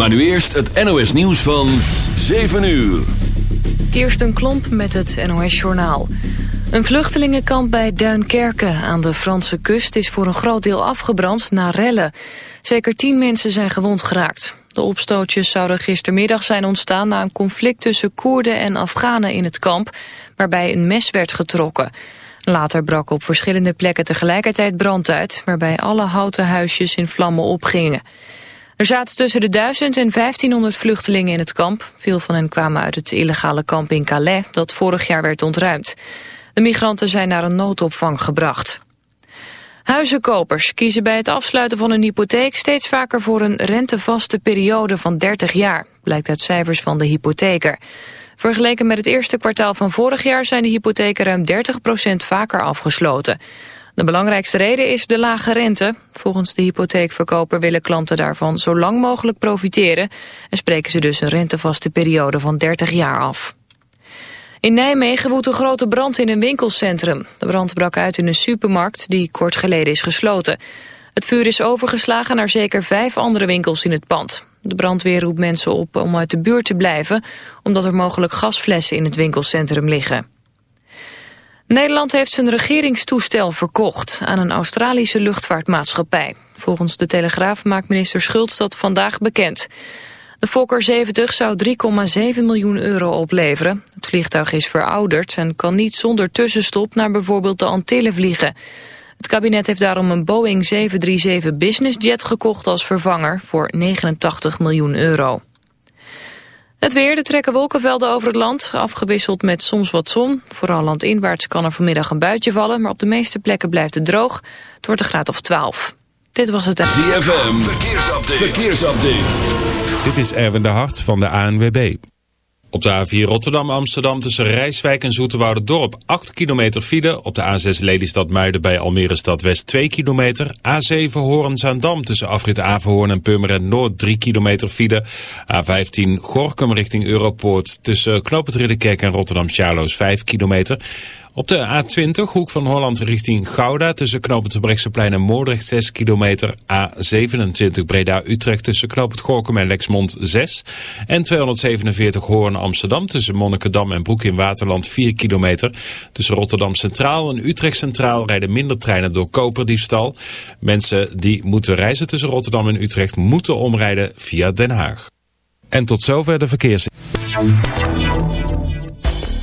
Maar nu eerst het NOS nieuws van 7 uur. Kirsten Klomp met het NOS-journaal. Een vluchtelingenkamp bij Duinkerken aan de Franse kust... is voor een groot deel afgebrand na rellen. Zeker tien mensen zijn gewond geraakt. De opstootjes zouden gistermiddag zijn ontstaan... na een conflict tussen Koerden en Afghanen in het kamp... waarbij een mes werd getrokken. Later brak op verschillende plekken tegelijkertijd brand uit... waarbij alle houten huisjes in vlammen opgingen. Er zaten tussen de 1000 en 1500 vluchtelingen in het kamp. Veel van hen kwamen uit het illegale kamp in Calais... dat vorig jaar werd ontruimd. De migranten zijn naar een noodopvang gebracht. Huizenkopers kiezen bij het afsluiten van een hypotheek steeds vaker voor een rentevaste periode van 30 jaar, blijkt uit cijfers van de hypotheker. Vergeleken met het eerste kwartaal van vorig jaar zijn de hypotheken ruim 30% vaker afgesloten. De belangrijkste reden is de lage rente. Volgens de hypotheekverkoper willen klanten daarvan zo lang mogelijk profiteren en spreken ze dus een rentevaste periode van 30 jaar af. In Nijmegen woedt een grote brand in een winkelcentrum. De brand brak uit in een supermarkt die kort geleden is gesloten. Het vuur is overgeslagen naar zeker vijf andere winkels in het pand. De brandweer roept mensen op om uit de buurt te blijven... omdat er mogelijk gasflessen in het winkelcentrum liggen. Nederland heeft zijn regeringstoestel verkocht aan een Australische luchtvaartmaatschappij. Volgens de Telegraaf maakt minister Schultz dat vandaag bekend. De Fokker 70 zou 3,7 miljoen euro opleveren. Het vliegtuig is verouderd en kan niet zonder tussenstop naar bijvoorbeeld de Antillen vliegen. Het kabinet heeft daarom een Boeing 737 Business Jet gekocht als vervanger voor 89 miljoen euro. Het weer, de trekken wolkenvelden over het land, afgewisseld met soms wat zon. Vooral landinwaarts kan er vanmiddag een buitje vallen, maar op de meeste plekken blijft het droog. Het wordt een graad of 12. Dit was het... ZFM, verkeersupdate. verkeersupdate. Dit is Erwin de Hart van de ANWB. Op de A4 Rotterdam-Amsterdam tussen Rijswijk en Dorp 8 kilometer file. Op de A6 Lelystad-Muiden bij Almere Stad West 2 kilometer. A7 Hoorn-Zaandam tussen afrit Averhoorn en Purmerend Noord 3 kilometer file. A15 Gorkum richting Europoort tussen Knoopend en Rotterdam-Charloes 5 kilometer. Op de A20, hoek van Holland richting Gouda... tussen knooppunt Brechtseplein en Moordrecht 6 kilometer. A27 Breda-Utrecht tussen knooppunt Gorkum en Lexmond 6. En 247 Hoorn-Amsterdam tussen Monnikendam en Broek in Waterland 4 kilometer. Tussen Rotterdam Centraal en Utrecht Centraal rijden minder treinen door koperdiefstal. Mensen die moeten reizen tussen Rotterdam en Utrecht moeten omrijden via Den Haag. En tot zover de verkeers.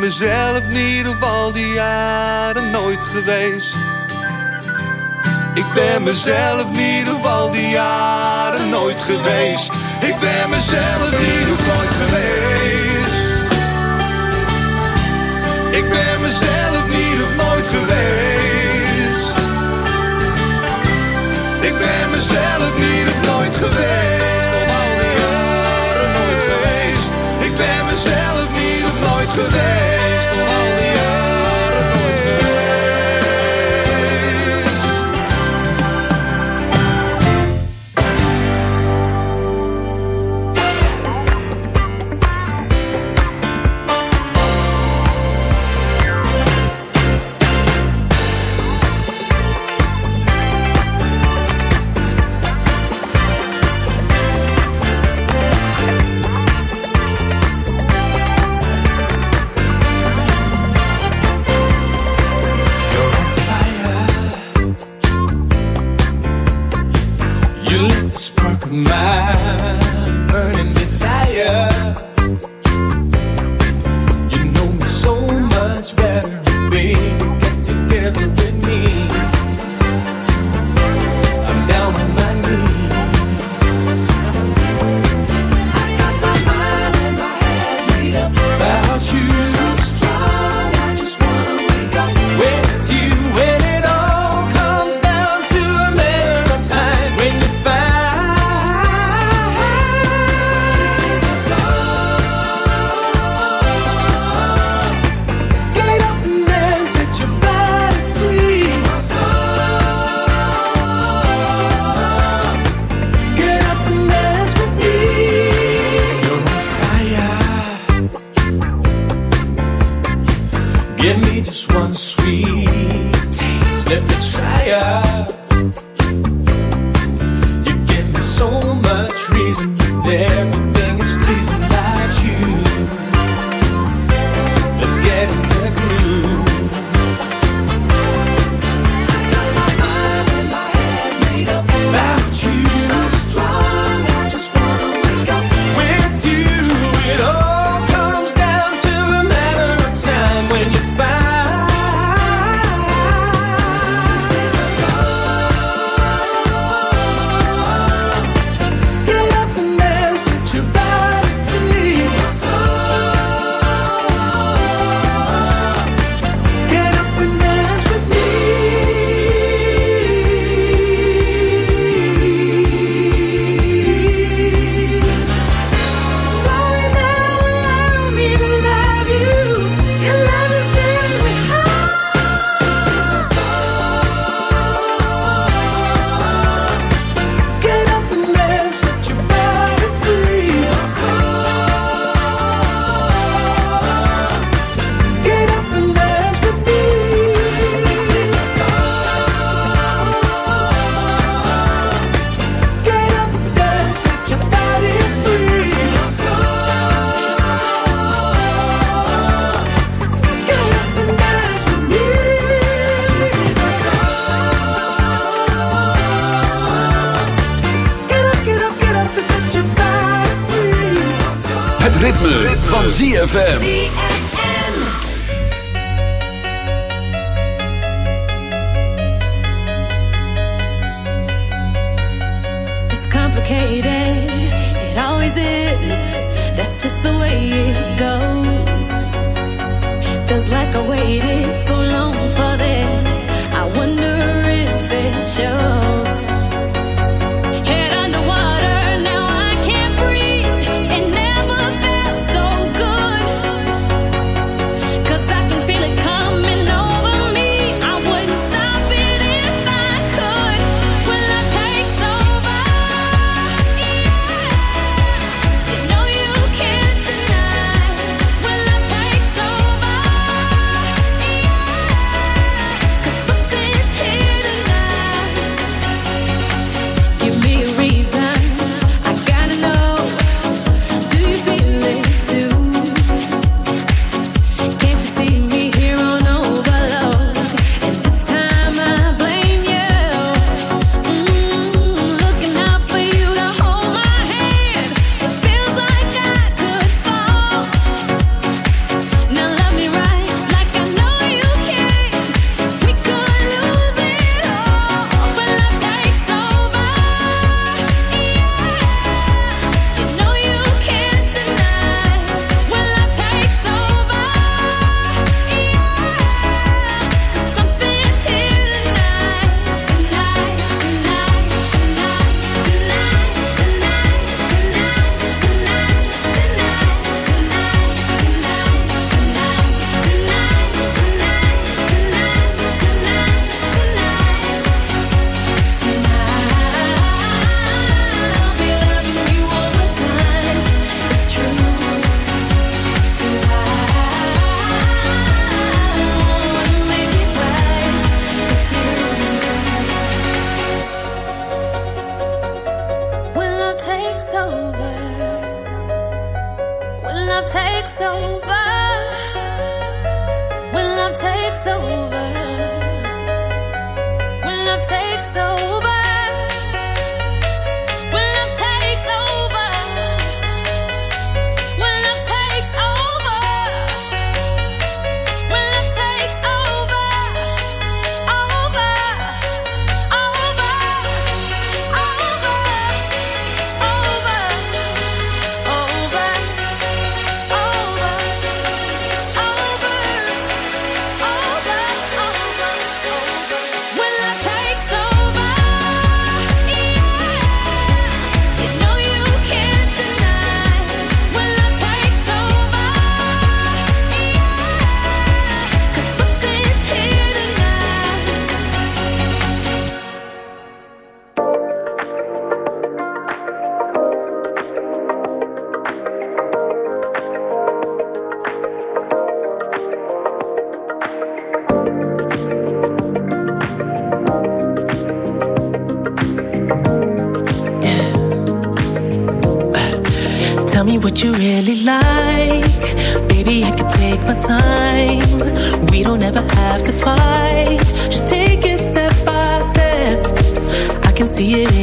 Ben mezelf niet op al die jaren nooit geweest. Ik ben mezelf niet op al die jaren nooit geweest. Ik ben mezelf niet op nooit geweest. Ik ben mezelf niet op nooit geweest. Ik ben mezelf niet op nooit geweest. Nooit geweest. Op al die You lit the spark of my burning desire.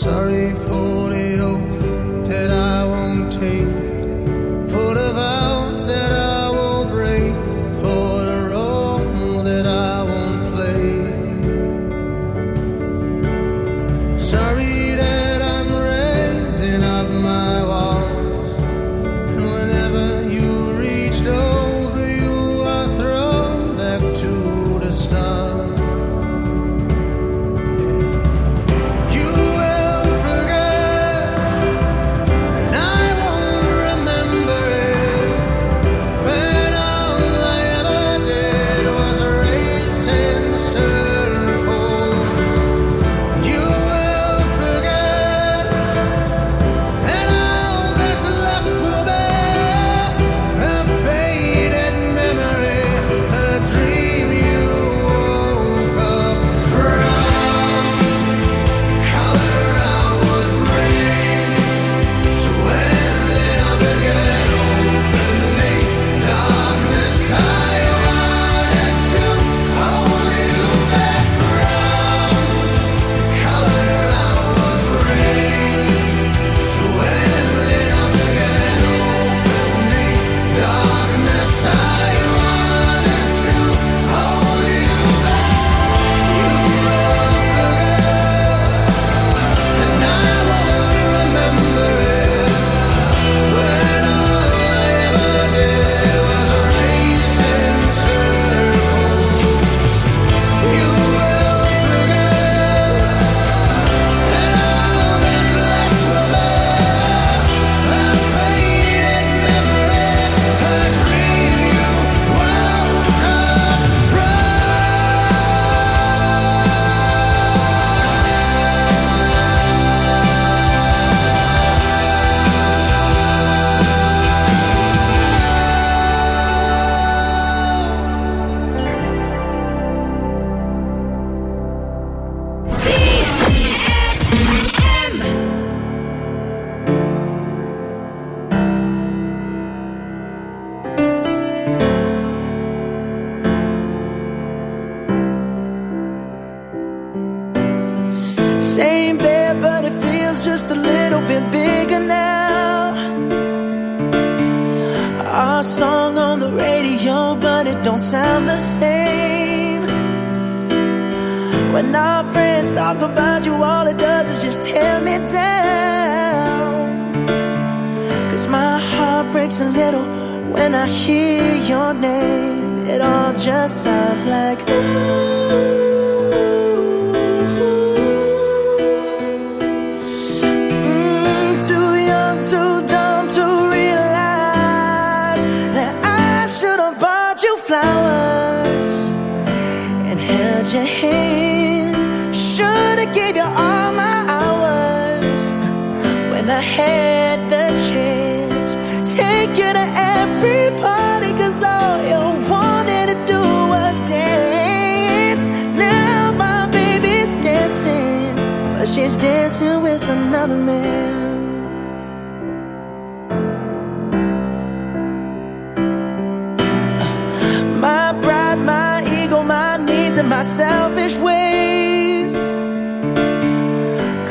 sorry for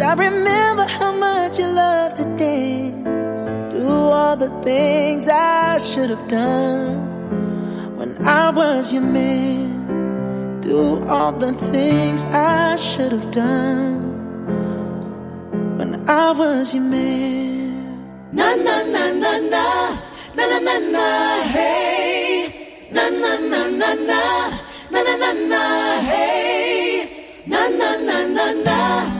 Cause I remember how much you love to dance. Do all the things I should have done when I was your man. Do all the things I should have done when I was your man. Na na na na na na na na na hey na na na na na na na na na hey na na na na na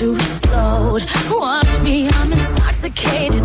To explode. Watch me, I'm intoxicated,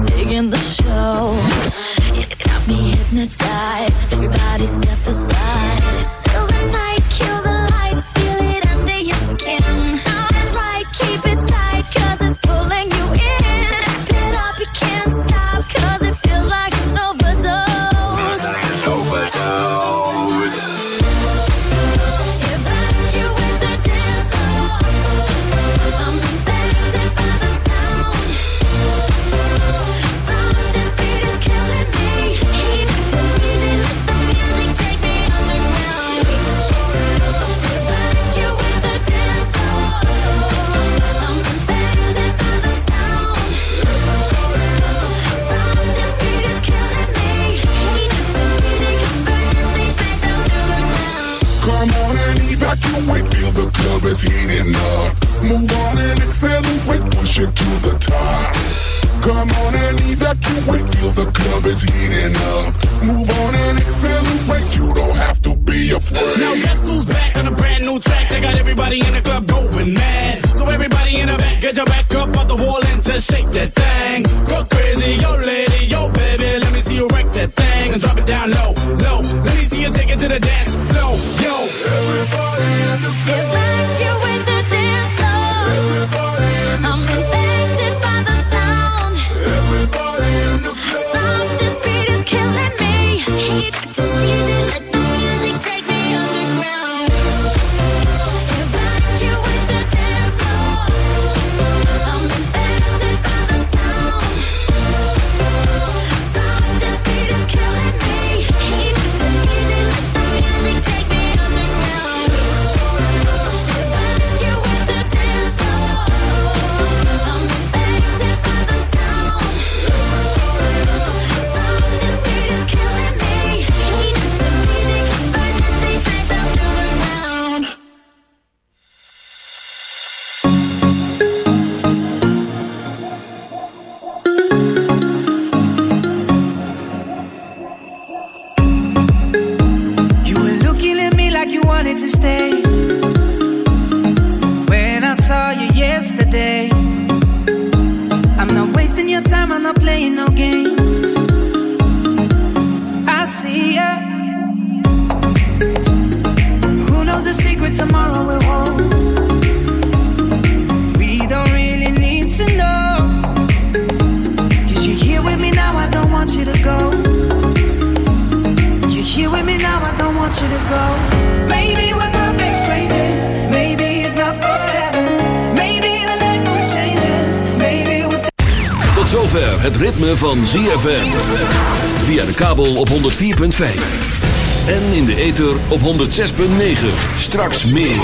106.9. Straks meer.